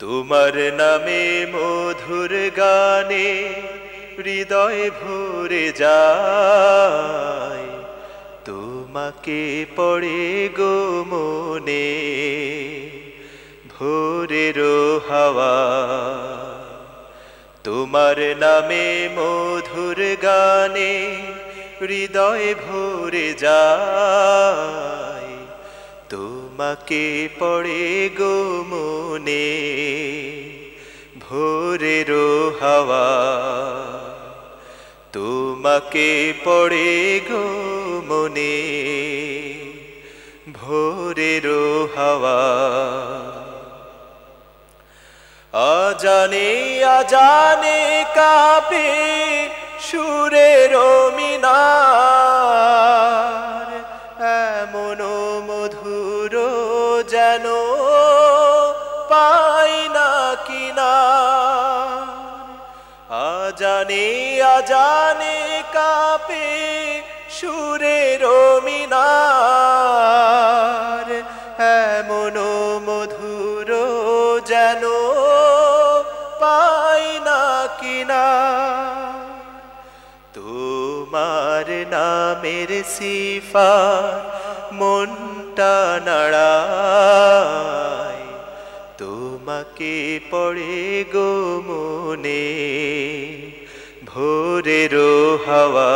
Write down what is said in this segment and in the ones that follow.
তোমার নামে মধুর গানে হৃদয় ভরে যায়। তোমাকে পড়ে গো মনে ভোরের হাওয়া। তোমার নামে মধুর গানে হৃদয় ভরে যায়। তোমাকে পড়ে গো মনে, ভোরের হাওয়া। তোমাকে পড়ে গো মনে, ভোরের হাওয়া। আজানে আজানে কাপে সুরের মিনার আজানে আজানে কাপে সুরের মিনার এমন মধুর যেন পাই না কিনা। তোমার নামের সিফা মনটা নাড়ায়। তোমাকে পড়ে গো মনে, ভোরের হাওয়া।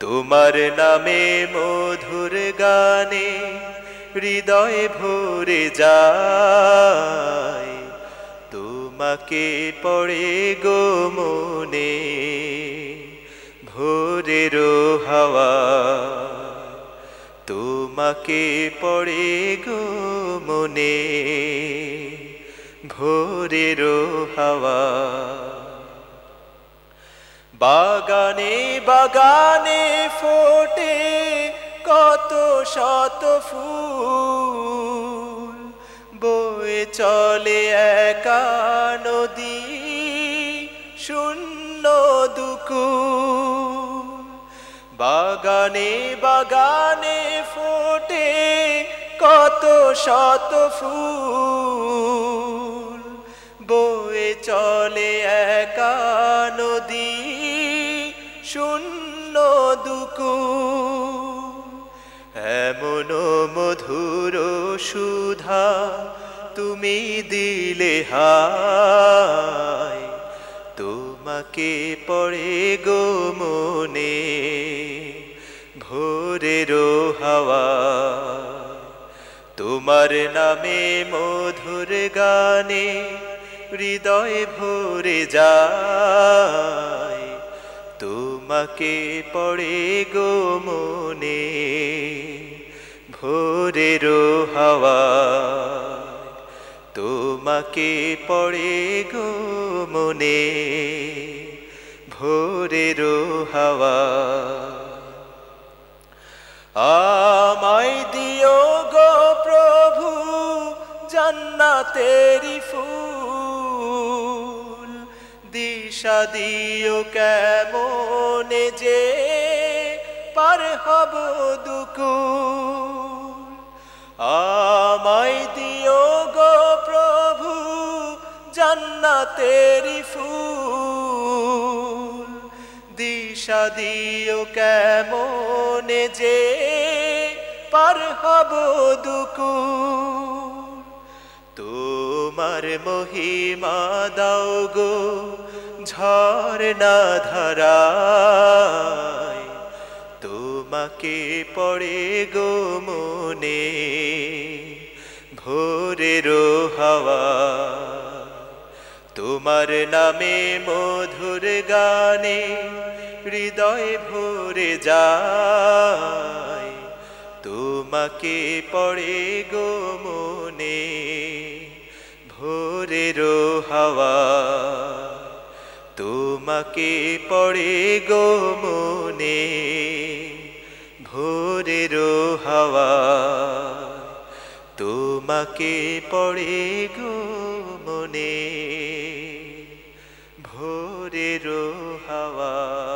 তোমার নামে মধুর গানে হৃদয় ভরে যায়। তোমাকে পড়ে গো মনে, ভোরের হাওয়া। তোমাকে পড়ে গো মনে, ভোরের হাওয়া। বাগানে বাগানে ফোটে কত শত ফুল, বয়ে চলে একা নদী, শূন্য দুকুল। বাগানে বাগানে ফোটে কত শত ফুল। বয়ে চলে একা নদী, শূন্য দুকু এমন মধুর সুধা তুমি দিলে হায়। তোমাকে পড়ে গো মনে, ভোরের হাওয়া। তোমার নামে মধুর গানে হৃদয় ভরে যায়। তোমাকে পড়ে গো মনে, ভোরের হাওয়া। তোমাকে পড়ে গো মনে, ভোরের হাওয়া। আমায় দিও গো প্রভু জান্নাতেরি ফুল, দিশা দিও কেমন যে পার হব দুকুল। জান্নাতেরি ফুল, দিশা দিও কেমন যে পার হব দুকুল। তোমার মহিমা দাও গো ঝর্ণা ধারায়, তোমাকে পড়ে গো মনে ভোরের হাওয়া তোমার নামে মধুর গানে হৃদয় ভরে যায়। তোমাকে পড়ে গো মনে ভোরের হাওয়া। তোমাকে পড়ে গো মনে ভোরের হাওয়া। তোমাকে পড়ে গো মনে হাওয়া